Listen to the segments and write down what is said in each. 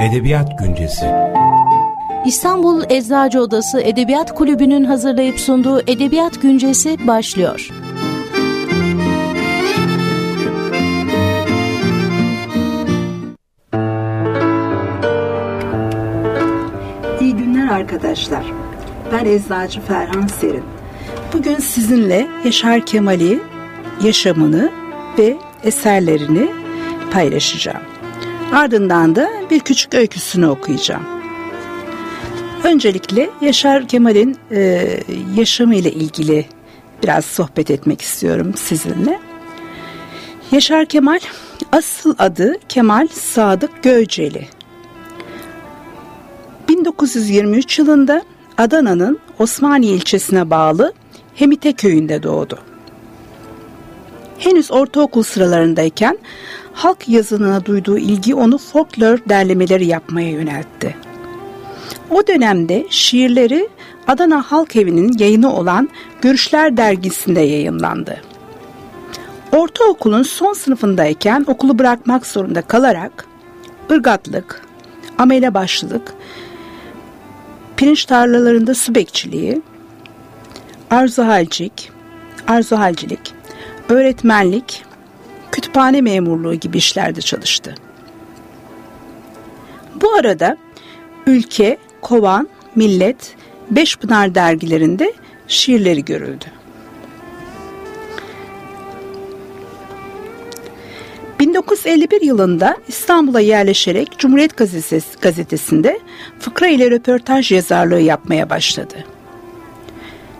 Edebiyat Güncesi İstanbul Eczacı Odası Edebiyat Kulübü'nün hazırlayıp sunduğu Edebiyat Güncesi başlıyor. İyi günler arkadaşlar. Ben Eczacı Ferhan Serin. Bugün sizinle Yaşar Kemal'i, yaşamını ve eserlerini paylaşacağım. Ardından da bir küçük öyküsünü okuyacağım. Öncelikle Yaşar Kemal'in e, yaşamı ile ilgili biraz sohbet etmek istiyorum sizinle. Yaşar Kemal asıl adı Kemal Sadık Göceli. 1923 yılında Adana'nın Osmaniye ilçesine bağlı Hemite köyünde doğdu. Henüz ortaokul sıralarındayken halk yazınına duyduğu ilgi onu folklor derlemeleri yapmaya yöneltti. O dönemde şiirleri Adana Halk Evi'nin yayını olan Görüşler dergisinde yayınlandı. Ortaokulun son sınıfındayken okulu bırakmak zorunda kalarak ırgatlık, amele başlılık, pirinç tarlalarında su bekçiliği, arzuhalcik, arzuhalcilik, öğretmenlik, kütüphane memurluğu gibi işlerde çalıştı. Bu arada Ülke, Kovan, Millet, Beşpınar dergilerinde şiirleri görüldü. 1951 yılında İstanbul'a yerleşerek Cumhuriyet Gazetesi, gazetesinde fıkra ile röportaj yazarlığı yapmaya başladı.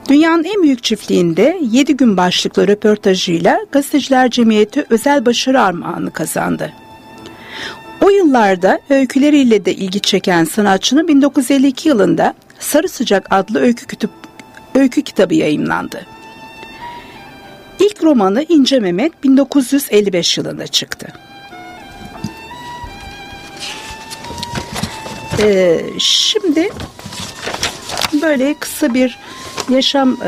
Dünyanın en büyük çiftliğinde 7 gün başlıklı röportajıyla Gazeteciler Cemiyeti özel başarı armağanı kazandı. O yıllarda öyküleriyle de ilgi çeken sanatçının 1952 yılında Sarı Sıcak adlı öykü, kütüp, öykü kitabı yayımlandı. İlk romanı İnce Mehmet 1955 yılında çıktı. Ee, şimdi böyle kısa bir yaşamla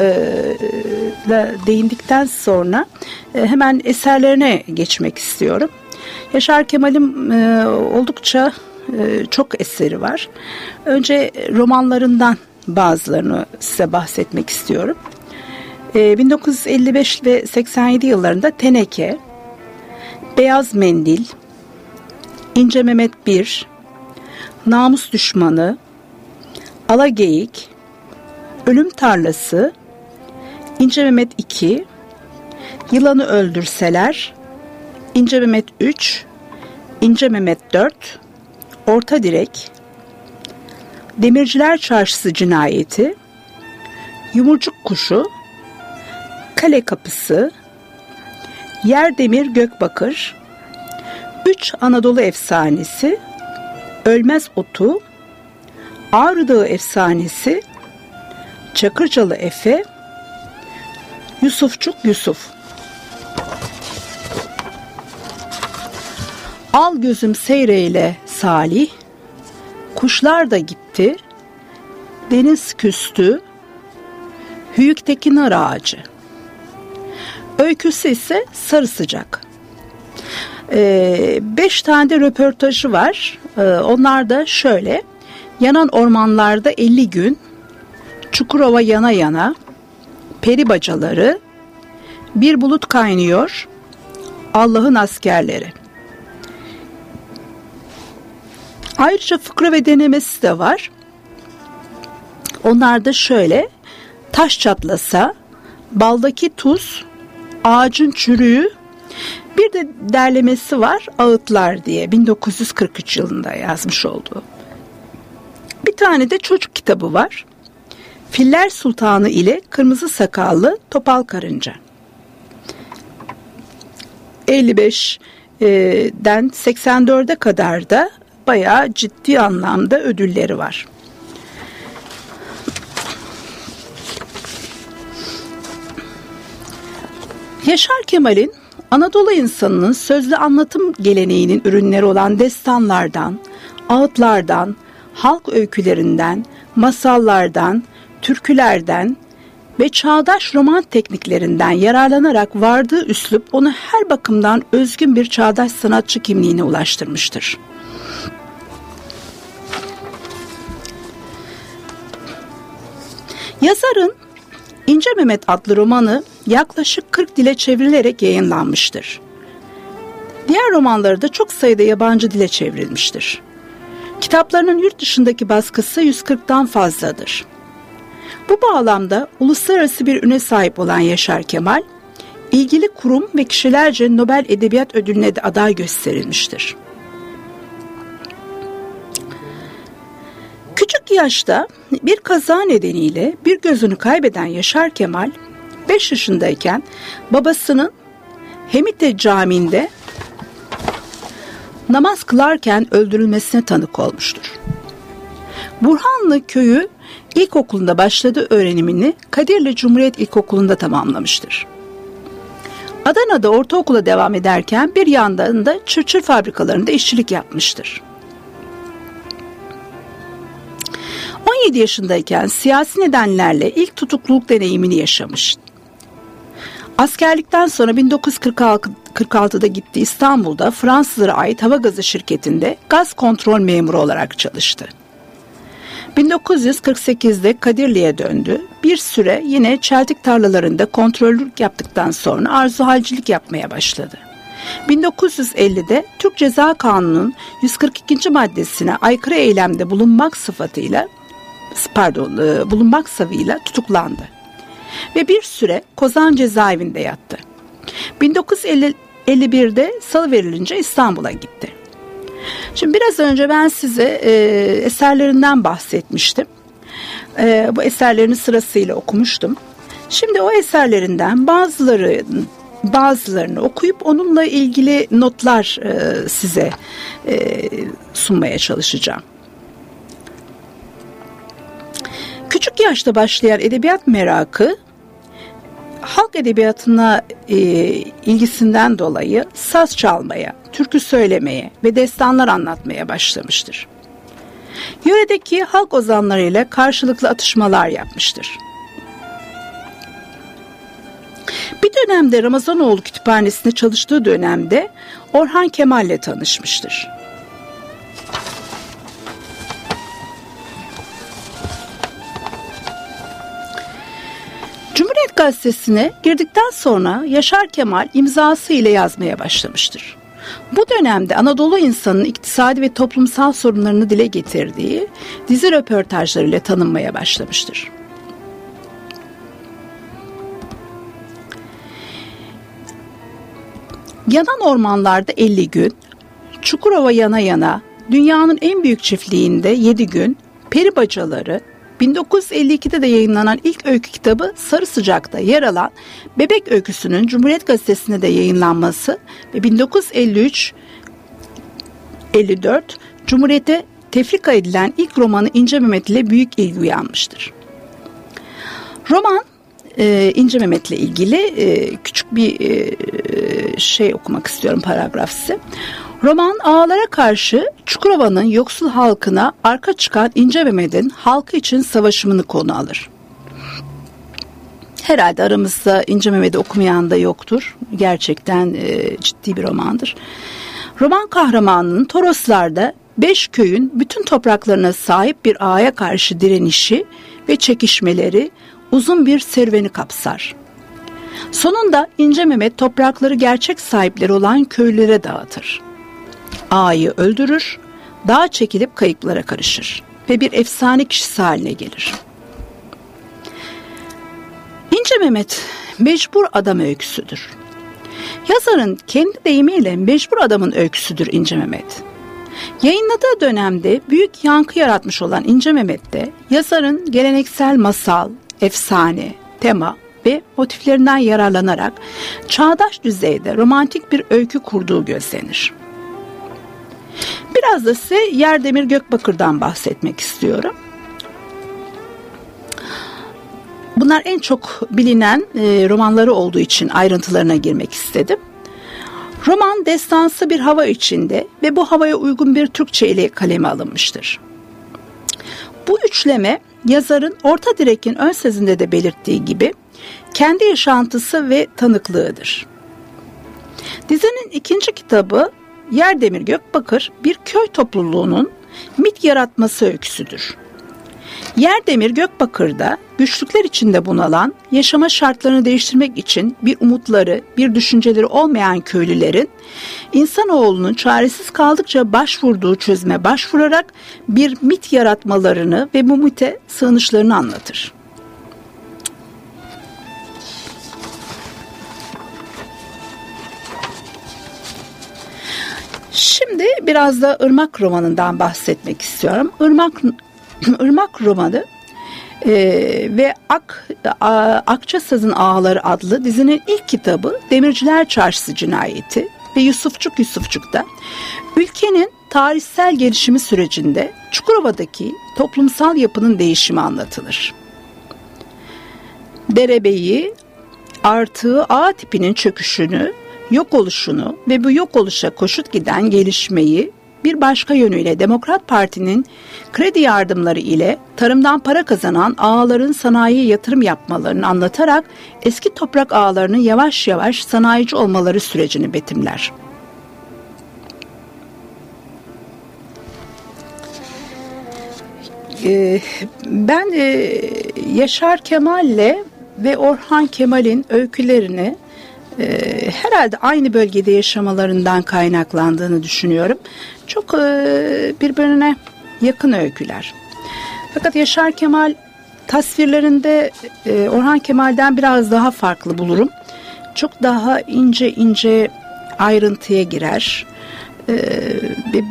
e, değindikten sonra e, hemen eserlerine geçmek istiyorum. Yaşar Kemal'in e, oldukça çok eseri var. Önce romanlarından bazılarını size bahsetmek istiyorum. E, 1955 ve 87 yıllarında Teneke, Beyaz Mendil, İnce Mehmet Bir, Namus Düşmanı, Alageyik, Ölüm Tarlası, İnce Mehmet 2, Yılanı Öldürseler, İnce Mehmet 3, İnce Mehmet 4, Orta Direk, Demirciler Çarşısı Cinayeti, Yumurcuk Kuşu, Kale Kapısı, Yer Demir Gökbakır, Üç Anadolu Efsanesi, Ölmez Otu, Ağrı Dağı Efsanesi, Çakırcalı Efe, Yusufçuk Yusuf. Al gözüm seyreyle Salih, kuşlar da gitti, deniz küstü, hüyükteki nar ağacı. Öyküsü ise sarı sıcak. Ee, beş tane de röportajı var. Ee, onlar da şöyle. Yanan ormanlarda 50 gün, Çukurova yana yana, peri bacaları, bir bulut kaynıyor, Allah'ın askerleri. Ayrıca fıkra ve denemesi de var. Onlar da şöyle. Taş çatlasa, baldaki tuz, ağacın çürüğü, bir de derlemesi var Ağıtlar diye 1943 yılında yazmış olduğu. Bir tane de çocuk kitabı var. Filler Sultanı ile Kırmızı Sakallı Topal Karınca. 55'den 84'e kadar da bayağı ciddi anlamda ödülleri var. Yaşar Kemal'in Anadolu insanının sözlü anlatım geleneğinin ürünleri olan destanlardan, ağıtlardan, halk öykülerinden, masallardan, türkülerden ve çağdaş roman tekniklerinden yararlanarak vardığı üslup onu her bakımdan özgün bir çağdaş sanatçı kimliğine ulaştırmıştır. Yazarın İnce Mehmet adlı romanı yaklaşık 40 dile çevrilerek yayınlanmıştır. Diğer romanları da çok sayıda yabancı dile çevrilmiştir. Kitaplarının yurt dışındaki baskısı 140'tan fazladır. Bu bağlamda uluslararası bir üne sahip olan Yaşar Kemal, ilgili kurum ve kişilerce Nobel Edebiyat Ödülüne de aday gösterilmiştir. Küçük yaşta bir kaza nedeniyle bir gözünü kaybeden Yaşar Kemal 5 yaşındayken babasının Hemite Camii'nde namaz kılarken öldürülmesine tanık olmuştur. Burhanlı köyü ilkokulunda başladığı öğrenimini Kadirli Cumhuriyet İlkokulu'nda tamamlamıştır. Adana'da ortaokula devam ederken bir yandan da çırçır fabrikalarında işçilik yapmıştır. 17 yaşındayken siyasi nedenlerle ilk tutukluluk deneyimini yaşamış. Askerlikten sonra 1946'da gitti İstanbul'da Fransızlara ait hava gazı şirketinde gaz kontrol memuru olarak çalıştı. 1948'de Kadirli'ye döndü. Bir süre yine çeltik tarlalarında kontrollük yaptıktan sonra arzuhalcilik yapmaya başladı. 1950'de Türk Ceza Kanunu'nun 142. maddesine aykırı eylemde bulunmak sıfatıyla pardon e, bulunmak savıyla tutuklandı. Ve bir süre Kozan cezaevinde yattı. 1951'de salı verilince İstanbul'a gitti. Şimdi biraz önce ben size e, eserlerinden bahsetmiştim. E, bu eserlerini sırasıyla okumuştum. Şimdi o eserlerinden bazıları bazılarını okuyup onunla ilgili notlar e, size e, sunmaya çalışacağım. Küçük yaşta başlayan edebiyat merakı halk edebiyatına e, ilgisinden dolayı saz çalmaya, türkü söylemeye ve destanlar anlatmaya başlamıştır. Yöredeki halk ozanlarıyla karşılıklı atışmalar yapmıştır. Bir dönemde Ramazanoğlu Kütüphanesi'nde çalıştığı dönemde Orhan Kemal ile tanışmıştır. Cumhuriyet Gazetesi'ne girdikten sonra Yaşar Kemal imzası ile yazmaya başlamıştır. Bu dönemde Anadolu insanının iktisadi ve toplumsal sorunlarını dile getirdiği dizi röportajlarıyla tanınmaya başlamıştır. Yanan ormanlarda 50 gün, Çukurova yana yana, dünyanın en büyük çiftliğinde 7 gün, peri bacaları, 1952'de de yayınlanan ilk öykü kitabı Sarı Sıcak'ta yer alan Bebek Öyküsü'nün Cumhuriyet Gazetesi'nde de yayınlanması ve 1953 54 Cumhuriyete tefrika edilen ilk romanı İnce Mehmet ile büyük ilgi uyanmıştır. Roman e, İnce Mehmet ile ilgili e, küçük bir e, şey okumak istiyorum paragraf size. Roman ağalara karşı Çukurova'nın yoksul halkına arka çıkan İnce Mehmet'in halkı için savaşımını konu alır. Herhalde aramızda İnce Mehmet'i okumayan da yoktur. Gerçekten e, ciddi bir romandır. Roman kahramanının Toroslar'da beş köyün bütün topraklarına sahip bir ağaya karşı direnişi ve çekişmeleri uzun bir serüveni kapsar. Sonunda İnce Mehmet toprakları gerçek sahipleri olan köylere dağıtır. Ağayı öldürür, dağa çekilip kayıplara karışır ve bir efsane kişisi haline gelir. İnce Mehmet mecbur adam öyküsüdür. Yazarın kendi deyimiyle mecbur adamın öyküsüdür İnce Mehmet. Yayınladığı dönemde büyük yankı yaratmış olan İnce Mehmet'te yazarın geleneksel masal, efsane, tema ve motiflerinden yararlanarak çağdaş düzeyde romantik bir öykü kurduğu gözlenir. Biraz da size Yerdemir Gökbakır'dan bahsetmek istiyorum. Bunlar en çok bilinen e, romanları olduğu için ayrıntılarına girmek istedim. Roman destansı bir hava içinde ve bu havaya uygun bir Türkçe ile kaleme alınmıştır. Bu üçleme yazarın orta direkin ön sözünde de belirttiği gibi kendi yaşantısı ve tanıklığıdır. Dizinin ikinci kitabı Yerdemir Gökbakır bir köy topluluğunun mit yaratması öyküsüdür. Yerdemir Gökbakır'da güçlükler içinde bunalan, yaşama şartlarını değiştirmek için bir umutları, bir düşünceleri olmayan köylülerin insanoğlunun çaresiz kaldıkça başvurduğu çözüme başvurarak bir mit yaratmalarını ve bu mite sığınışlarını anlatır. Şimdi biraz da Irmak romanından bahsetmek istiyorum. Irmak Irmak romanı e, ve Ak a, Akçasaz'ın Ağaları adlı dizinin ilk kitabı Demirciler Çarşısı Cinayeti ve Yusufçuk Yusufçuk'ta ülkenin tarihsel gelişimi sürecinde Çukurova'daki toplumsal yapının değişimi anlatılır. Derebeyi artığı A tipinin çöküşünü, yok oluşunu ve bu yok oluşa koşut giden gelişmeyi bir başka yönüyle Demokrat Parti'nin kredi yardımları ile tarımdan para kazanan ağaların sanayiye yatırım yapmalarını anlatarak eski toprak ağalarının yavaş yavaş sanayici olmaları sürecini betimler. Ee, ben e, Yaşar Kemal'le ve Orhan Kemal'in öykülerini e, herhalde aynı bölgede yaşamalarından kaynaklandığını düşünüyorum. Çok e, birbirine yakın öyküler. Fakat Yaşar Kemal tasvirlerinde e, Orhan Kemal'den biraz daha farklı bulurum. Çok daha ince ince ayrıntıya girer. E, bir,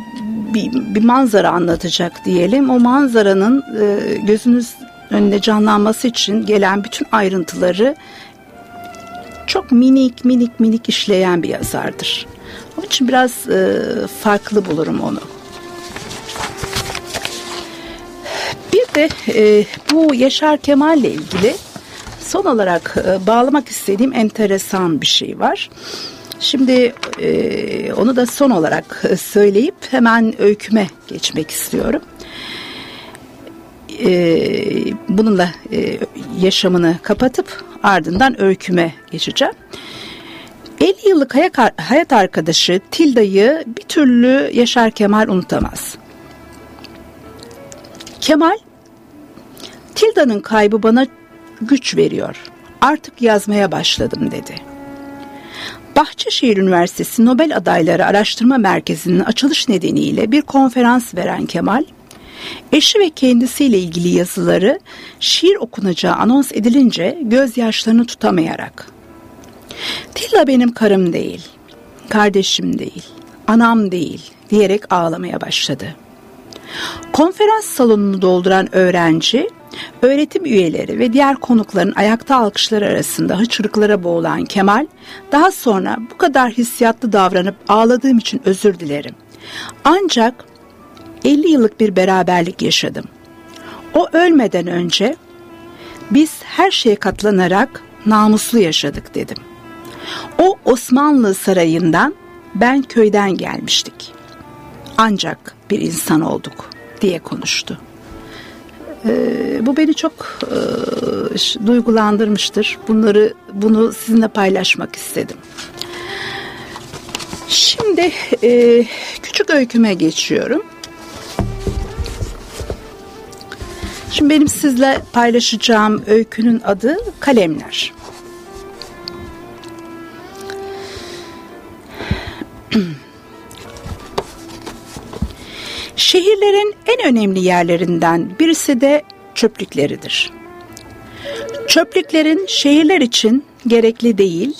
bir, bir manzara anlatacak diyelim. O manzaranın e, gözünüz önüne canlanması için gelen bütün ayrıntıları çok minik minik minik işleyen bir yazardır. Onun için biraz e, farklı bulurum onu. Bir de e, bu Yaşar Kemal ile ilgili son olarak e, bağlamak istediğim enteresan bir şey var. Şimdi e, onu da son olarak e, söyleyip hemen öyküme geçmek istiyorum. E, bununla e, yaşamını kapatıp ardından öyküme geçeceğim. 50 yıllık hayat arkadaşı Tilda'yı bir türlü Yaşar Kemal unutamaz. Kemal, Tilda'nın kaybı bana güç veriyor. Artık yazmaya başladım dedi. Bahçeşehir Üniversitesi Nobel Adayları Araştırma Merkezi'nin açılış nedeniyle bir konferans veren Kemal, eşi ve kendisiyle ilgili yazıları şiir okunacağı anons edilince gözyaşlarını tutamayarak Tilla benim karım değil, kardeşim değil, anam değil diyerek ağlamaya başladı. Konferans salonunu dolduran öğrenci, öğretim üyeleri ve diğer konukların ayakta alkışlar arasında hıçırıklara boğulan Kemal, daha sonra bu kadar hissiyatlı davranıp ağladığım için özür dilerim. Ancak 50 yıllık bir beraberlik yaşadım. O ölmeden önce biz her şeye katlanarak namuslu yaşadık dedim. O Osmanlı sarayından ben köyden gelmiştik. Ancak bir insan olduk diye konuştu. Ee, bu beni çok e, duygulandırmıştır. Bunları bunu sizinle paylaşmak istedim. Şimdi e, küçük öyküme geçiyorum. Şimdi benim sizle paylaşacağım öykünün adı Kalemler. Şehirlerin en önemli yerlerinden birisi de çöplükleridir. Çöplüklerin şehirler için gerekli değil,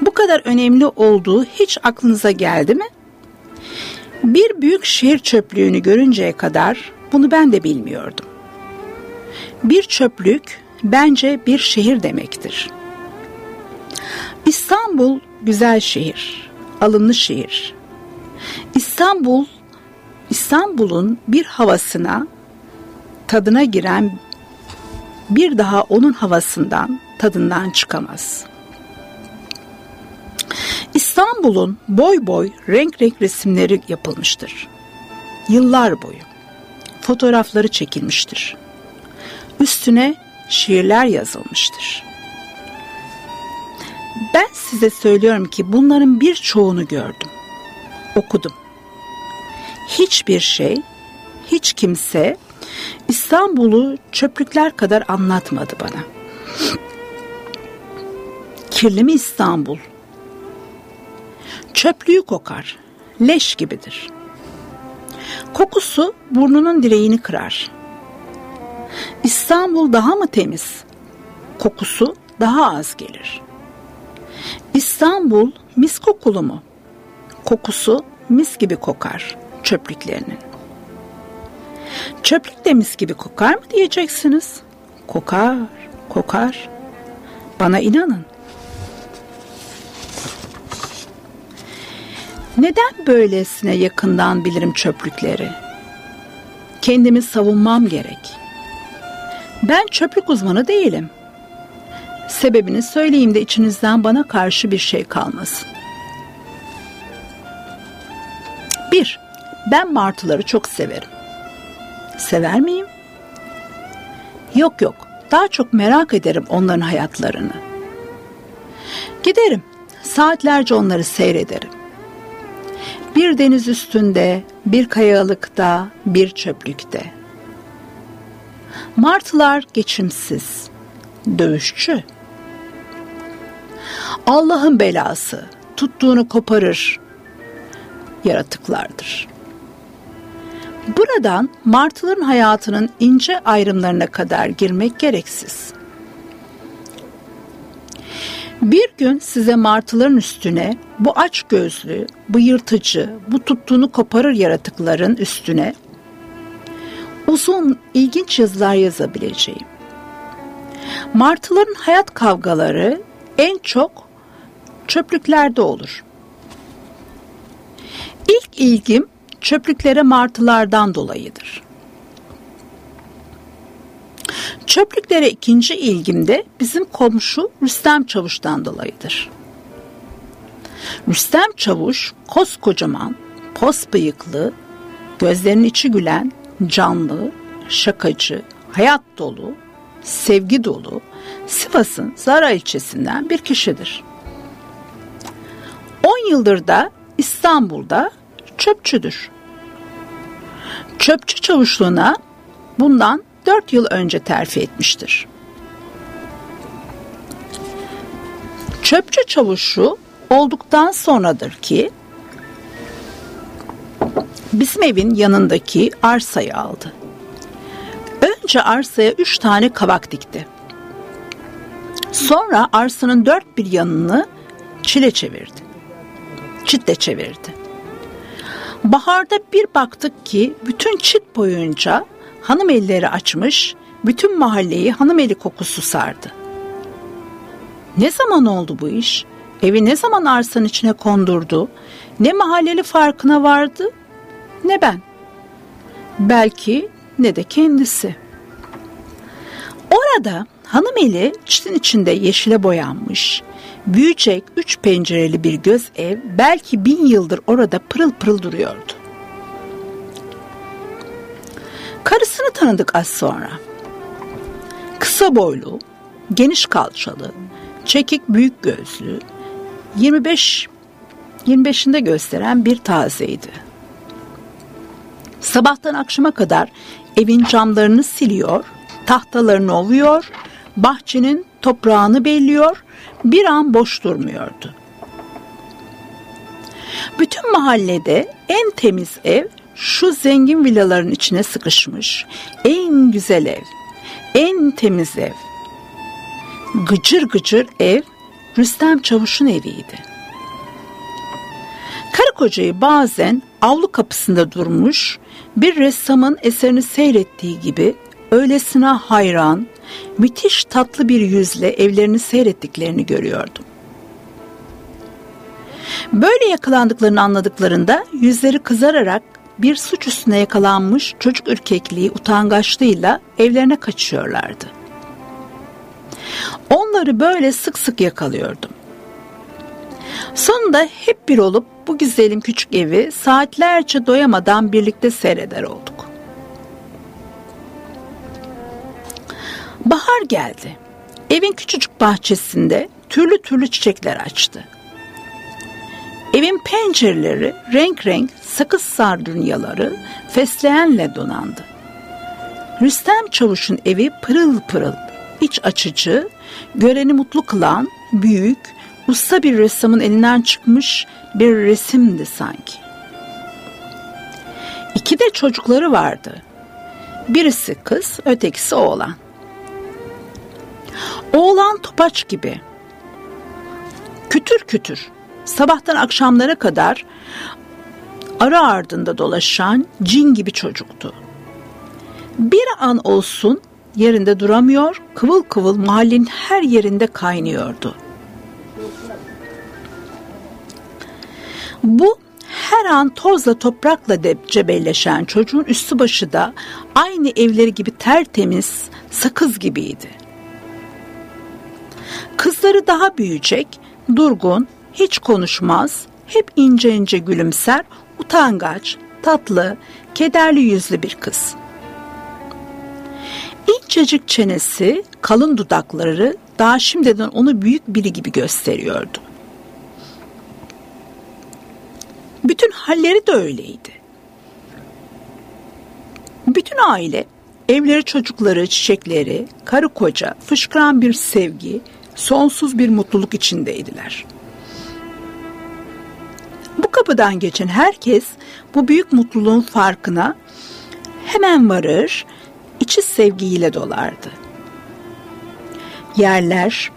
bu kadar önemli olduğu hiç aklınıza geldi mi? Bir büyük şehir çöplüğünü görünceye kadar bunu ben de bilmiyordum. Bir çöplük bence bir şehir demektir. İstanbul güzel şehir, alımlı şehir. İstanbul İstanbul'un bir havasına tadına giren bir daha onun havasından tadından çıkamaz. İstanbul'un boy boy renk renk resimleri yapılmıştır. Yıllar boyu fotoğrafları çekilmiştir. Üstüne şiirler yazılmıştır. Ben size söylüyorum ki bunların birçoğunu gördüm, okudum hiçbir şey, hiç kimse İstanbul'u çöplükler kadar anlatmadı bana. Kirli mi İstanbul? Çöplüğü kokar, leş gibidir. Kokusu burnunun direğini kırar. İstanbul daha mı temiz? Kokusu daha az gelir. İstanbul mis kokulu mu? Kokusu mis gibi kokar çöplüklerinin. Çöplük de mis gibi kokar mı diyeceksiniz? Kokar, kokar. Bana inanın. Neden böylesine yakından bilirim çöplükleri? Kendimi savunmam gerek. Ben çöplük uzmanı değilim. Sebebini söyleyeyim de içinizden bana karşı bir şey kalmasın. Bir, ben martıları çok severim. Sever miyim? Yok yok, daha çok merak ederim onların hayatlarını. Giderim, saatlerce onları seyrederim. Bir deniz üstünde, bir kayalıkta, bir çöplükte. Martılar geçimsiz, dövüşçü. Allah'ın belası, tuttuğunu koparır yaratıklardır. Buradan martıların hayatının ince ayrımlarına kadar girmek gereksiz. Bir gün size martıların üstüne bu aç gözlü, bu yırtıcı, bu tuttuğunu koparır yaratıkların üstüne uzun, ilginç yazılar yazabileceğim. Martıların hayat kavgaları en çok çöplüklerde olur. İlk ilgim çöplüklere martılardan dolayıdır. Çöplüklere ikinci ilgim de bizim komşu Rüstem Çavuş'tan dolayıdır. Rüstem Çavuş koskocaman, pos bıyıklı, gözlerinin içi gülen, canlı, şakacı, hayat dolu, sevgi dolu Sivas'ın Zara ilçesinden bir kişidir. 10 yıldır da İstanbul'da çöpçüdür. Çöpçü çavuşluğuna bundan 4 yıl önce terfi etmiştir. Çöpçü çavuşu olduktan sonradır ki bizim evin yanındaki arsayı aldı. Önce arsaya üç tane kavak dikti. Sonra arsanın dört bir yanını çile çevirdi. Çitle çevirdi. Baharda bir baktık ki bütün çit boyunca hanım elleri açmış, bütün mahalleyi hanım eli kokusu sardı. Ne zaman oldu bu iş? Evi ne zaman arsanın içine kondurdu? Ne mahalleli farkına vardı ne ben. Belki ne de kendisi. Orada hanım eli çitin içinde yeşile boyanmış, büyüyecek üç pencereli bir göz ev belki bin yıldır orada pırıl pırıl duruyordu. Karısını tanıdık az sonra. Kısa boylu, geniş kalçalı, çekik büyük gözlü, 25 25'inde gösteren bir tazeydi. Sabahtan akşama kadar evin camlarını siliyor, tahtalarını ovuyor, bahçenin toprağını belliyor, bir an boş durmuyordu. Bütün mahallede en temiz ev şu zengin villaların içine sıkışmış. En güzel ev, en temiz ev. Gıcır gıcır ev Rüstem Çavuş'un eviydi. Karı kocayı bazen avlu kapısında durmuş, bir ressamın eserini seyrettiği gibi öylesine hayran, müthiş tatlı bir yüzle evlerini seyrettiklerini gördüm. Böyle yakalandıklarını anladıklarında yüzleri kızararak bir suç üstüne yakalanmış çocuk ürkekliği utangaçlığıyla evlerine kaçıyorlardı. Onları böyle sık sık yakalıyordum. Sonunda hep bir olup bu güzelim küçük evi saatlerce doyamadan birlikte seyreder olduk. Bahar geldi. Evin küçücük bahçesinde türlü türlü çiçekler açtı. Evin pencereleri renk renk sakız sardunyaları fesleğenle donandı. Rüstem Çavuş'un evi pırıl pırıl, iç açıcı, göreni mutlu kılan, büyük, usta bir ressamın elinden çıkmış bir resimdi sanki. İki de çocukları vardı. Birisi kız, ötekisi oğlan. Oğlan topaç gibi. Kütür kütür. Sabahtan akşamlara kadar ara ardında dolaşan cin gibi çocuktu. Bir an olsun yerinde duramıyor, kıvıl kıvıl mahallenin her yerinde kaynıyordu. Bu her an tozla toprakla de cebelleşen çocuğun üstü başı da aynı evleri gibi tertemiz, sakız gibiydi. Kızları daha büyüyecek, durgun, hiç konuşmaz, hep ince ince gülümser, utangaç, tatlı, kederli yüzlü bir kız. İncecik çenesi, kalın dudakları daha şimdiden onu büyük biri gibi gösteriyordu. Bütün halleri de öyleydi. Bütün aile, evleri çocukları, çiçekleri, karı koca, fışkıran bir sevgi, sonsuz bir mutluluk içindeydiler. Bu kapıdan geçen herkes bu büyük mutluluğun farkına hemen varır, içi sevgiyle dolardı. Yerler,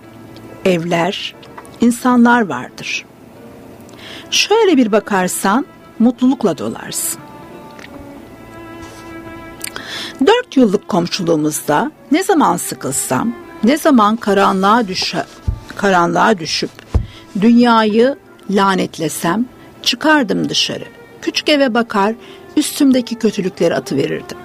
evler, insanlar vardır. Şöyle bir bakarsan mutlulukla dolarsın. Dört yıllık komşuluğumuzda ne zaman sıkılsam, ne zaman karanlığa, düşe, karanlığa düşüp dünyayı lanetlesem çıkardım dışarı. Küçük eve bakar, üstümdeki kötülükleri atıverirdim.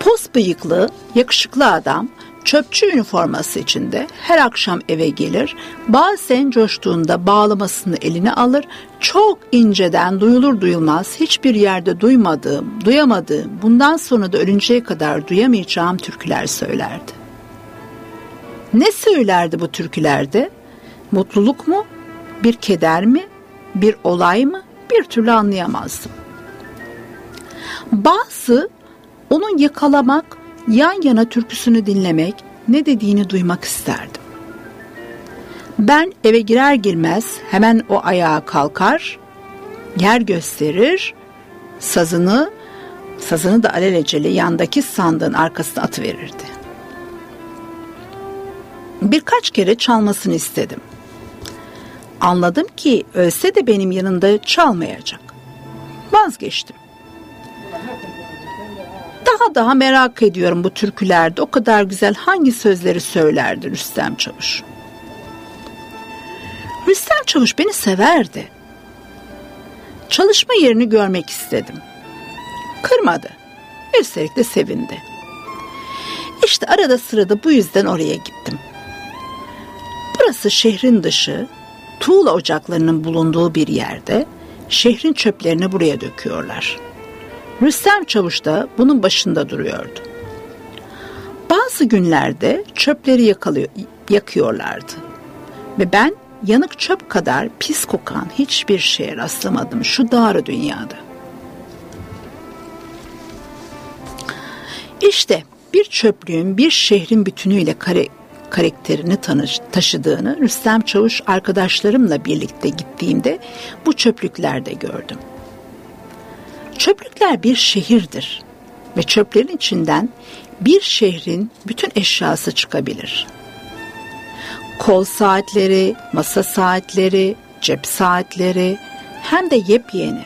Pos bıyıklı, yakışıklı adam çöpçü üniforması içinde her akşam eve gelir, bazen coştuğunda bağlamasını eline alır, çok inceden duyulur duyulmaz hiçbir yerde duymadığım, duyamadığım, bundan sonra da ölünceye kadar duyamayacağım türküler söylerdi. Ne söylerdi bu türkülerde? Mutluluk mu? Bir keder mi? Bir olay mı? Bir türlü anlayamazdım. Bazı onun yakalamak, yan yana türküsünü dinlemek, ne dediğini duymak isterdim. Ben eve girer girmez hemen o ayağa kalkar, yer gösterir, sazını, sazını da alelacele yandaki sandığın arkasına atıverirdi. Birkaç kere çalmasını istedim. Anladım ki ölse de benim yanında çalmayacak. Vazgeçtim daha daha merak ediyorum bu türkülerde o kadar güzel hangi sözleri söylerdi Rüstem Çavuş. Rüstem Çavuş beni severdi. Çalışma yerini görmek istedim. Kırmadı. Üstelik de sevindi. İşte arada sırada bu yüzden oraya gittim. Burası şehrin dışı, tuğla ocaklarının bulunduğu bir yerde şehrin çöplerini buraya döküyorlar. Rüstem Çavuş da bunun başında duruyordu. Bazı günlerde çöpleri yakalıyor, yakıyorlardı. Ve ben yanık çöp kadar pis kokan hiçbir şeye rastlamadım şu dar dünyada. İşte bir çöplüğün bir şehrin bütünüyle kare, karakterini tanış, taşıdığını Rüstem Çavuş arkadaşlarımla birlikte gittiğimde bu çöplüklerde gördüm. Çöplükler bir şehirdir ve çöplerin içinden bir şehrin bütün eşyası çıkabilir. Kol saatleri, masa saatleri, cep saatleri hem de yepyeni.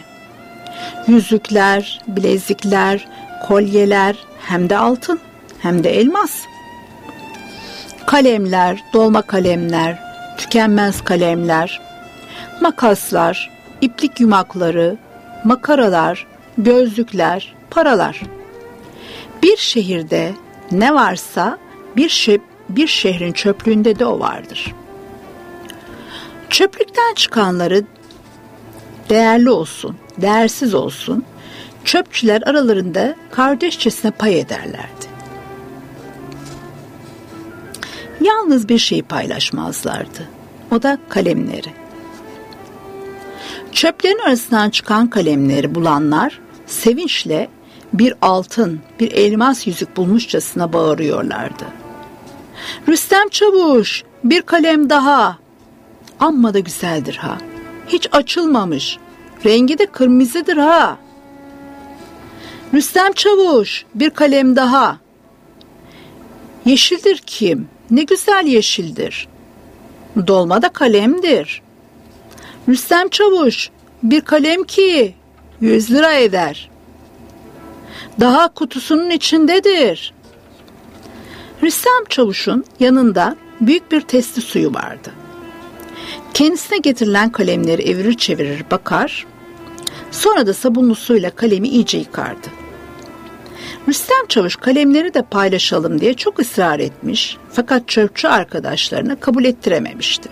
Yüzükler, bilezikler, kolyeler hem de altın hem de elmas. Kalemler, dolma kalemler, tükenmez kalemler, makaslar, iplik yumakları, makaralar, gözlükler, paralar. Bir şehirde ne varsa bir, şey, bir şehrin çöplüğünde de o vardır. Çöplükten çıkanları değerli olsun, değersiz olsun, çöpçüler aralarında kardeşçesine pay ederlerdi. Yalnız bir şeyi paylaşmazlardı. O da kalemleri. Çöplerin arasından çıkan kalemleri bulanlar sevinçle bir altın, bir elmas yüzük bulmuşçasına bağırıyorlardı. Rüstem Çavuş, bir kalem daha. Amma da güzeldir ha. Hiç açılmamış. Rengi de kırmızıdır ha. Rüstem Çavuş, bir kalem daha. Yeşildir kim? Ne güzel yeşildir. Dolma da kalemdir. Rüstem Çavuş, bir kalem ki yüz lira eder. Daha kutusunun içindedir. Rüstem Çavuş'un yanında büyük bir testi suyu vardı. Kendisine getirilen kalemleri evirir çevirir bakar, sonra da sabunlu suyla kalemi iyice yıkardı. Rüstem Çavuş kalemleri de paylaşalım diye çok ısrar etmiş fakat çöpçü arkadaşlarını kabul ettirememişti.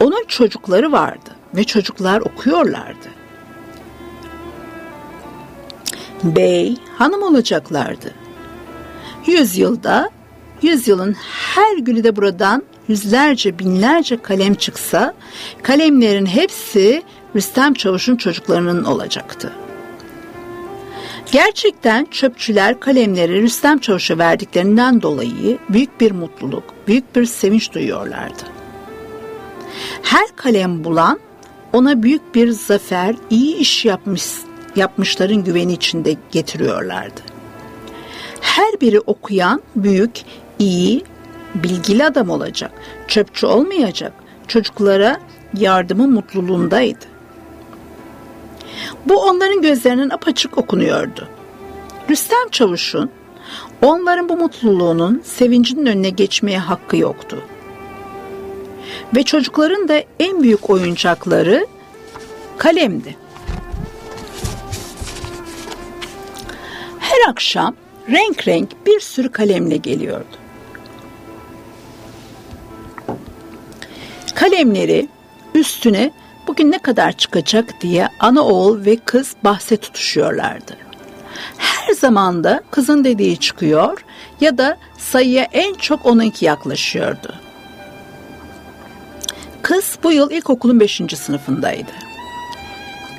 Onun çocukları vardı ve çocuklar okuyorlardı. Bey, hanım olacaklardı. Yüzyılda, yüzyılın her günü de buradan yüzlerce binlerce kalem çıksa, kalemlerin hepsi Rüstem Çavuş'un çocuklarının olacaktı. Gerçekten çöpçüler kalemleri Rüstem Çavuş'a verdiklerinden dolayı büyük bir mutluluk, büyük bir sevinç duyuyorlardı. Her kalem bulan ona büyük bir zafer, iyi iş yapmış, yapmışların güveni içinde getiriyorlardı. Her biri okuyan büyük, iyi, bilgili adam olacak, çöpçü olmayacak, çocuklara yardımı mutluluğundaydı. Bu onların gözlerinin apaçık okunuyordu. Rüstem Çavuş'un onların bu mutluluğunun sevincinin önüne geçmeye hakkı yoktu. Ve çocukların da en büyük oyuncakları kalemdi. Her akşam renk renk bir sürü kalemle geliyordu. Kalemleri üstüne bugün ne kadar çıkacak diye ana oğul ve kız bahse tutuşuyorlardı. Her zaman da kızın dediği çıkıyor ya da sayıya en çok onunki yaklaşıyordu. Kız bu yıl ilkokulun 5. sınıfındaydı.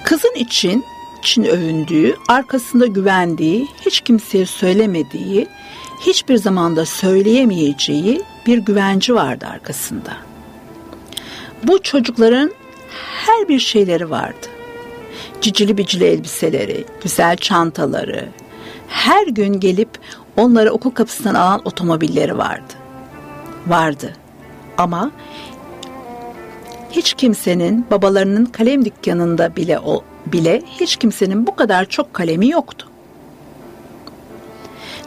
Kızın için için övündüğü, arkasında güvendiği, hiç kimseye söylemediği, hiçbir zamanda söyleyemeyeceği bir güvenci vardı arkasında. Bu çocukların her bir şeyleri vardı. Cicili bicili elbiseleri, güzel çantaları, her gün gelip onları okul kapısından alan otomobilleri vardı. Vardı. Ama hiç kimsenin babalarının kalem dükkanında bile o bile hiç kimsenin bu kadar çok kalemi yoktu.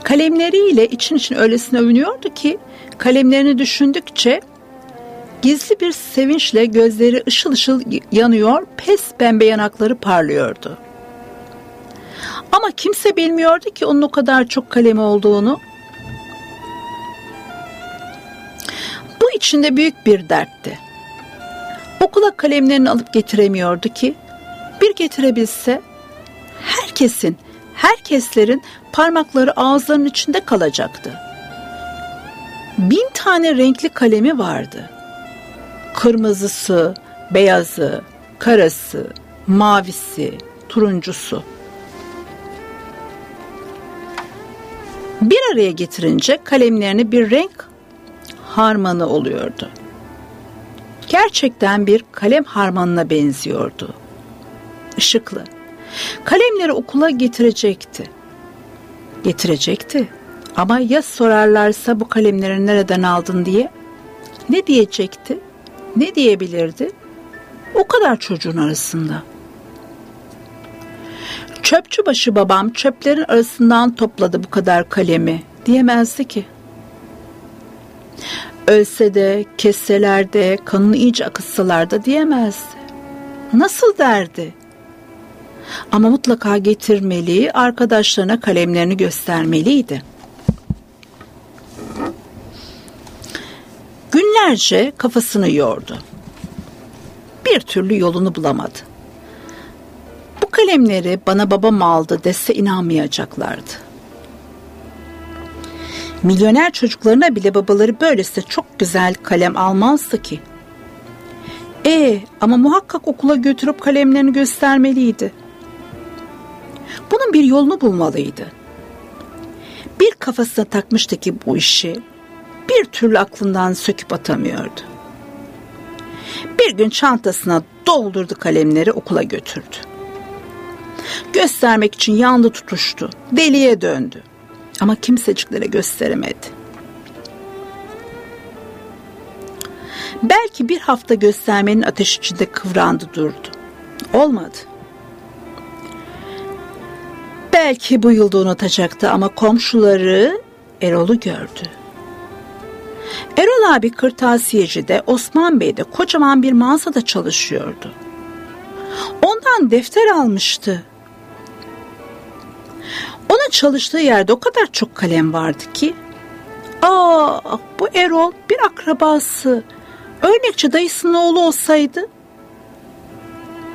Kalemleriyle için için öylesine övünüyordu ki kalemlerini düşündükçe gizli bir sevinçle gözleri ışıl ışıl yanıyor, pes pembe yanakları parlıyordu. Ama kimse bilmiyordu ki onun o kadar çok kalemi olduğunu. Bu içinde büyük bir dertti. Okula kalemlerini alıp getiremiyordu ki bir getirebilse herkesin, herkeslerin parmakları ağızlarının içinde kalacaktı. Bin tane renkli kalemi vardı. Kırmızısı, beyazı, karası, mavisi, turuncusu. Bir araya getirince kalemlerini bir renk harmanı oluyordu. Gerçekten bir kalem harmanına benziyordu ışıklı. Kalemleri okula getirecekti. Getirecekti. Ama ya sorarlarsa bu kalemleri nereden aldın diye? Ne diyecekti? Ne diyebilirdi? O kadar çocuğun arasında. Çöpçü başı babam çöplerin arasından topladı bu kadar kalemi diyemezdi ki. Ölse de, kesseler de, kanını iyice akıtsalar da diyemezdi. Nasıl derdi? Ama mutlaka getirmeli, arkadaşlarına kalemlerini göstermeliydi. Günlerce kafasını yordu. Bir türlü yolunu bulamadı. Bu kalemleri bana babam aldı dese inanmayacaklardı. Milyoner çocuklarına bile babaları böylese çok güzel kalem almazdı ki. E ama muhakkak okula götürüp kalemlerini göstermeliydi. Bunun bir yolunu bulmalıydı. Bir kafasına takmıştı ki bu işi bir türlü aklından söküp atamıyordu. Bir gün çantasına doldurdu kalemleri okula götürdü. Göstermek için yandı tutuştu. Deliye döndü. Ama kimseciklere gösteremedi. Belki bir hafta göstermenin ateş içinde kıvrandı durdu. Olmadı. Belki bu yılda unutacaktı ama komşuları Erol'u gördü. Erol abi kırtasiyecide Osman Bey'de kocaman bir mağazada çalışıyordu. Ondan defter almıştı. Onun çalıştığı yerde o kadar çok kalem vardı ki. Aa bu Erol bir akrabası. Örnekçi dayısının oğlu olsaydı.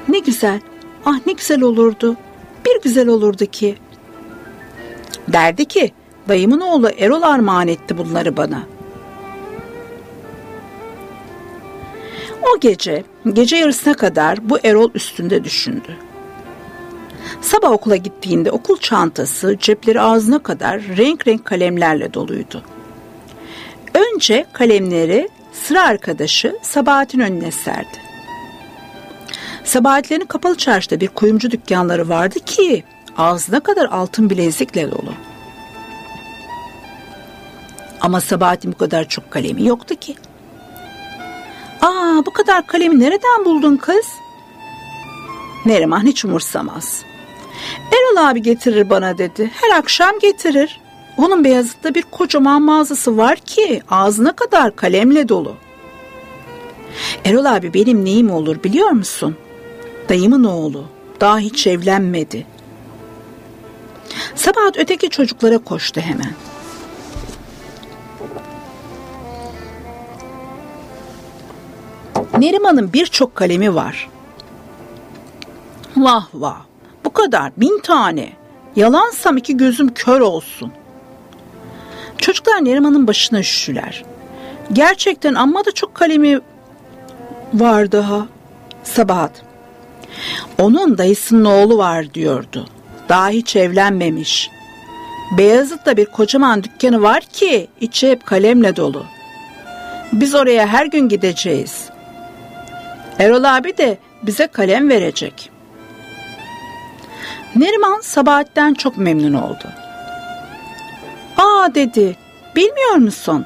Ne güzel. Ah ne güzel olurdu. Bir güzel olurdu ki. Derdi ki dayımın oğlu Erol armağan etti bunları bana. O gece, gece yarısına kadar bu Erol üstünde düşündü. Sabah okula gittiğinde okul çantası cepleri ağzına kadar renk renk kalemlerle doluydu. Önce kalemleri sıra arkadaşı Sabahat'in önüne serdi. Sabahatlerin kapalı çarşıda bir kuyumcu dükkanları vardı ki ağzına kadar altın bilezikle dolu. Ama Sabahat'in bu kadar çok kalemi yoktu ki. Aa bu kadar kalemi nereden buldun kız? Neriman hiç umursamaz. Erol abi getirir bana dedi. Her akşam getirir. Onun Beyazıt'ta bir kocaman mağazası var ki ağzına kadar kalemle dolu. Erol abi benim neyim olur biliyor musun? Dayımın oğlu. Daha hiç evlenmedi. Sabah öteki çocuklara koştu hemen. Neriman'ın birçok kalemi var. Vah vah bu kadar bin tane. Yalansam iki gözüm kör olsun. Çocuklar Neriman'ın başına üşüşüler. Gerçekten amma da çok kalemi var daha. Sabahat. Onun dayısının oğlu var diyordu. Daha hiç evlenmemiş. Beyazıt'ta bir kocaman dükkanı var ki içi hep kalemle dolu. Biz oraya her gün gideceğiz. Erol abi de bize kalem verecek. Neriman Sabahat'ten çok memnun oldu. Aa dedi, bilmiyor musun?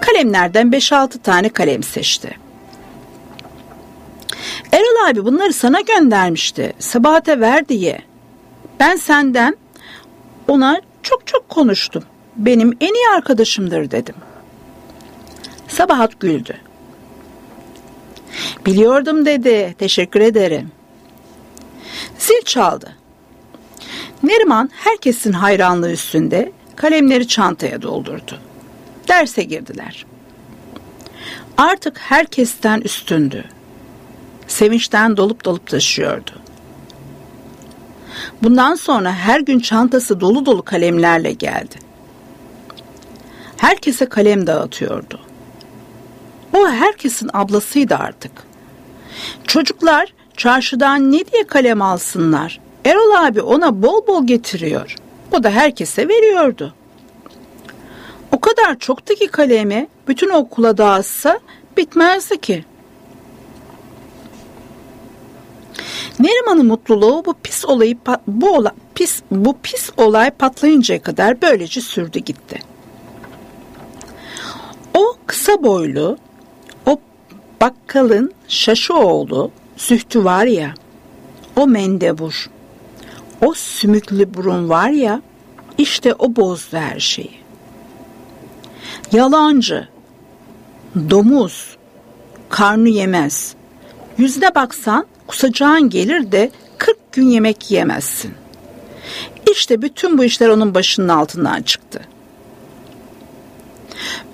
Kalemlerden 5-6 tane kalem seçti. Erol abi bunları sana göndermişti. Sabahat'e ver diye. Ben senden ona çok çok konuştum. Benim en iyi arkadaşımdır dedim. Sabahat güldü. Biliyordum dedi. Teşekkür ederim. Zil çaldı. Neriman herkesin hayranlığı üstünde kalemleri çantaya doldurdu. Derse girdiler. Artık herkesten üstündü. Sevinçten dolup dolup taşıyordu. Bundan sonra her gün çantası dolu dolu kalemlerle geldi. Herkese kalem dağıtıyordu. O herkesin ablasıydı artık. Çocuklar çarşıdan ne diye kalem alsınlar? Erol abi ona bol bol getiriyor. O da herkese veriyordu. O kadar çoktu ki kalemi bütün okula dağıtsa bitmezdi ki. Neriman'ın mutluluğu bu pis olayı bu olay, pis bu pis olay patlayıncaya kadar böylece sürdü gitti. O kısa boylu, bakkalın şaşı oğlu Zühtü var ya, o mendebur, o sümüklü burun var ya, işte o bozdu her şeyi. Yalancı, domuz, karnı yemez. Yüzüne baksan kusacağın gelir de 40 gün yemek yemezsin. İşte bütün bu işler onun başının altından çıktı.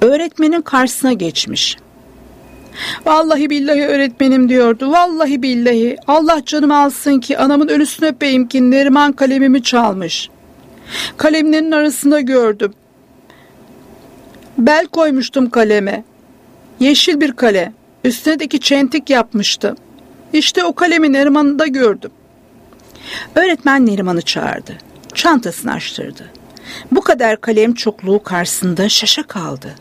Öğretmenin karşısına geçmiş. Vallahi billahi öğretmenim diyordu. Vallahi billahi Allah canımı alsın ki anamın ölüsünü öpeyim ki Neriman kalemimi çalmış. Kalemlerin arasında gördüm. Bel koymuştum kaleme. Yeşil bir kale. Üstüne de çentik yapmıştım. İşte o kalemi Neriman'da gördüm. Öğretmen Neriman'ı çağırdı. Çantasını açtırdı. Bu kadar kalem çokluğu karşısında şaşa kaldı.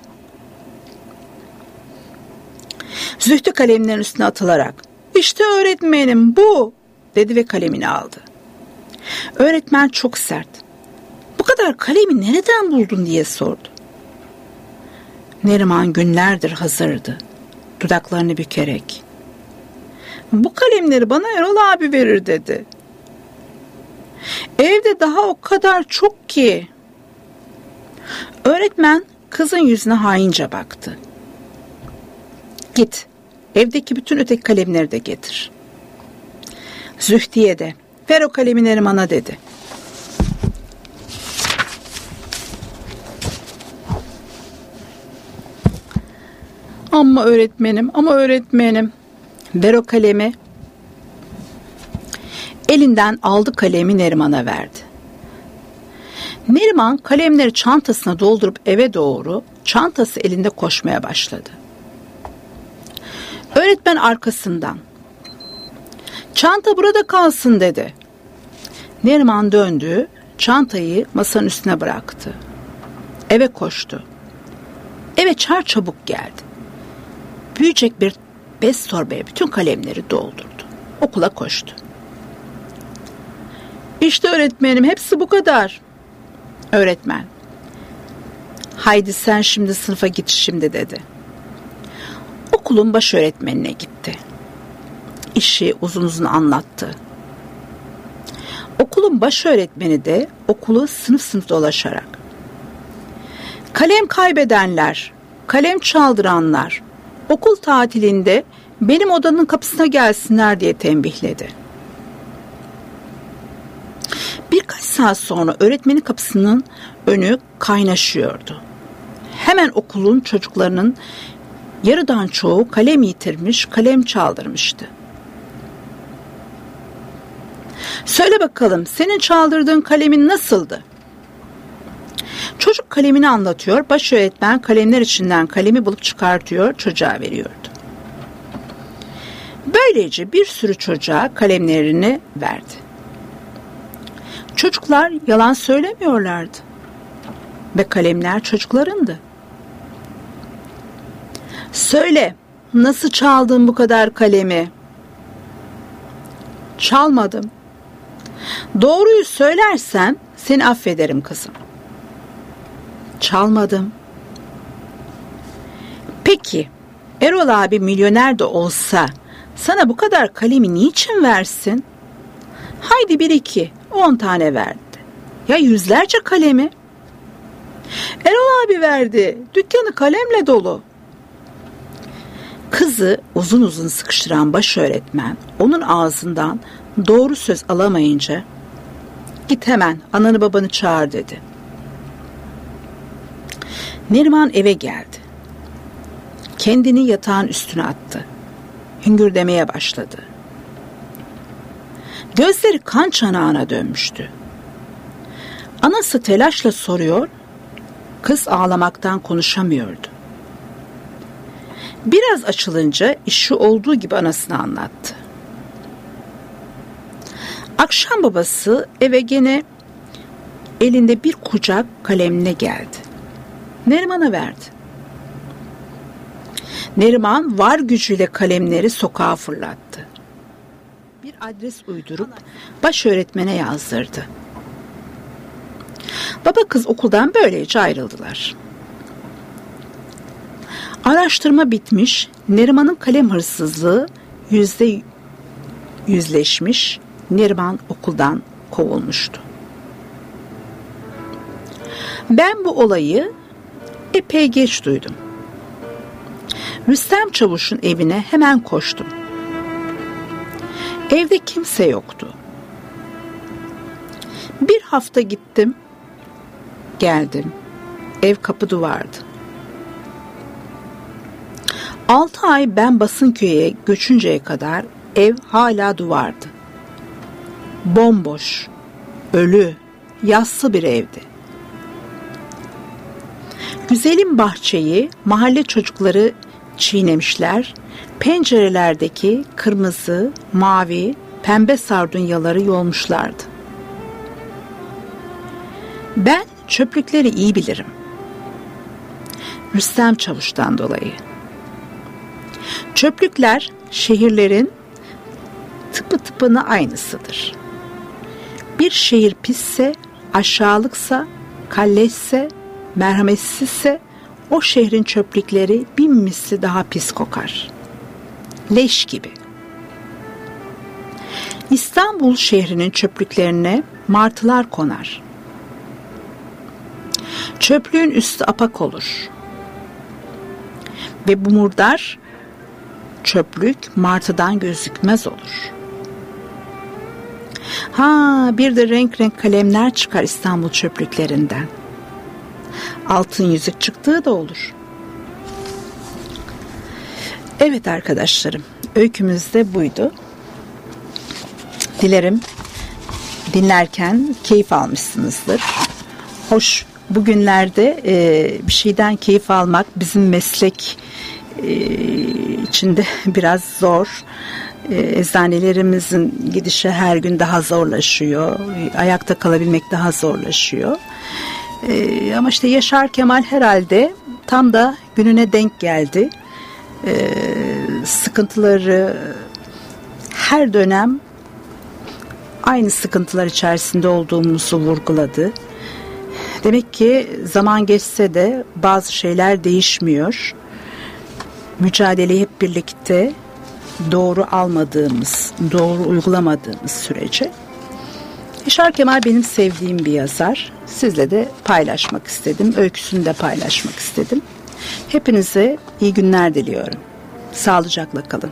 Zühtü kalemlerin üstüne atılarak işte öğretmenim bu dedi ve kalemini aldı. Öğretmen çok sert. Bu kadar kalemi nereden buldun diye sordu. Neriman günlerdir hazırdı. Dudaklarını bükerek. Bu kalemleri bana Erol abi verir dedi. Evde daha o kadar çok ki. Öğretmen kızın yüzüne haince baktı. Git, evdeki bütün öteki kalemleri de getir. Zühtiye de, ver o kalemi Neriman'a dedi. Ama öğretmenim, ama öğretmenim. Ver o kalemi. Elinden aldı kalemi Neriman'a verdi. Neriman kalemleri çantasına doldurup eve doğru çantası elinde koşmaya başladı. Öğretmen arkasından. Çanta burada kalsın dedi. Neriman döndü, çantayı masanın üstüne bıraktı. Eve koştu. Eve çar çabuk geldi. Büyüyecek bir bez torbaya bütün kalemleri doldurdu. Okula koştu. İşte öğretmenim hepsi bu kadar. Öğretmen. Haydi sen şimdi sınıfa git şimdi dedi. Okulun baş öğretmenine gitti. İşi uzun uzun anlattı. Okulun baş öğretmeni de okulu sınıf sınıf dolaşarak. Kalem kaybedenler, kalem çaldıranlar, okul tatilinde benim odanın kapısına gelsinler diye tembihledi. Birkaç saat sonra öğretmenin kapısının önü kaynaşıyordu. Hemen okulun çocuklarının yarıdan çoğu kalem yitirmiş, kalem çaldırmıştı. Söyle bakalım senin çaldırdığın kalemin nasıldı? Çocuk kalemini anlatıyor, baş öğretmen kalemler içinden kalemi bulup çıkartıyor, çocuğa veriyordu. Böylece bir sürü çocuğa kalemlerini verdi. Çocuklar yalan söylemiyorlardı ve kalemler çocuklarındı. Söyle, nasıl çaldın bu kadar kalemi? Çalmadım. Doğruyu söylersen seni affederim kızım. Çalmadım. Peki, Erol abi milyoner de olsa sana bu kadar kalemi niçin versin? Haydi bir iki, on tane verdi. Ya yüzlerce kalemi? Erol abi verdi. Dükkanı kalemle dolu. Kızı uzun uzun sıkıştıran baş öğretmen onun ağzından doğru söz alamayınca git hemen ananı babanı çağır dedi. Neriman eve geldi. Kendini yatağın üstüne attı. Hüngürdemeye başladı. Gözleri kan çanağına dönmüştü. Anası telaşla soruyor, kız ağlamaktan konuşamıyordu. Biraz açılınca işi olduğu gibi anasına anlattı. Akşam babası eve gene elinde bir kucak kalemle geldi. Neriman'a verdi. Neriman var gücüyle kalemleri sokağa fırlattı. Bir adres uydurup baş öğretmene yazdırdı. Baba kız okuldan böylece ayrıldılar. Araştırma bitmiş, Neriman'ın kalem hırsızlığı yüzde yüzleşmiş, Neriman okuldan kovulmuştu. Ben bu olayı epey geç duydum. Rüstem Çavuş'un evine hemen koştum. Evde kimse yoktu. Bir hafta gittim, geldim. Ev kapı duvardı. Altı ay ben Basınköy'e göçünceye kadar ev hala duvardı. Bomboş, ölü, yassı bir evdi. Güzelim bahçeyi mahalle çocukları çiğnemişler, pencerelerdeki kırmızı, mavi, pembe sardunyaları yolmuşlardı. Ben çöplükleri iyi bilirim. Rüstem Çavuş'tan dolayı. Çöplükler şehirlerin tıpı tıpına aynısıdır. Bir şehir pisse, aşağılıksa, kalleşse, merhametsizse o şehrin çöplükleri bin misli daha pis kokar. Leş gibi. İstanbul şehrinin çöplüklerine martılar konar. Çöplüğün üstü apak olur. Ve bu murdar çöplük martıdan gözükmez olur. Ha bir de renk renk kalemler çıkar İstanbul çöplüklerinden. Altın yüzük çıktığı da olur. Evet arkadaşlarım, öykümüz de buydu. Dilerim dinlerken keyif almışsınızdır. Hoş bugünlerde e, bir şeyden keyif almak bizim meslek içinde biraz zor. E, eczanelerimizin gidişi her gün daha zorlaşıyor. Ayakta kalabilmek daha zorlaşıyor. E, ama işte Yaşar Kemal herhalde tam da gününe denk geldi. Sıkıntıları her dönem aynı sıkıntılar içerisinde olduğumuzu vurguladı. Demek ki zaman geçse de bazı şeyler değişmiyor. Mücadeleyi hep birlikte doğru almadığımız, doğru uygulamadığımız sürece. Yaşar Kemal benim sevdiğim bir yazar. Sizle de paylaşmak istedim. Öyküsünü de paylaşmak istedim. Hepinize iyi günler diliyorum. Sağlıcakla kalın.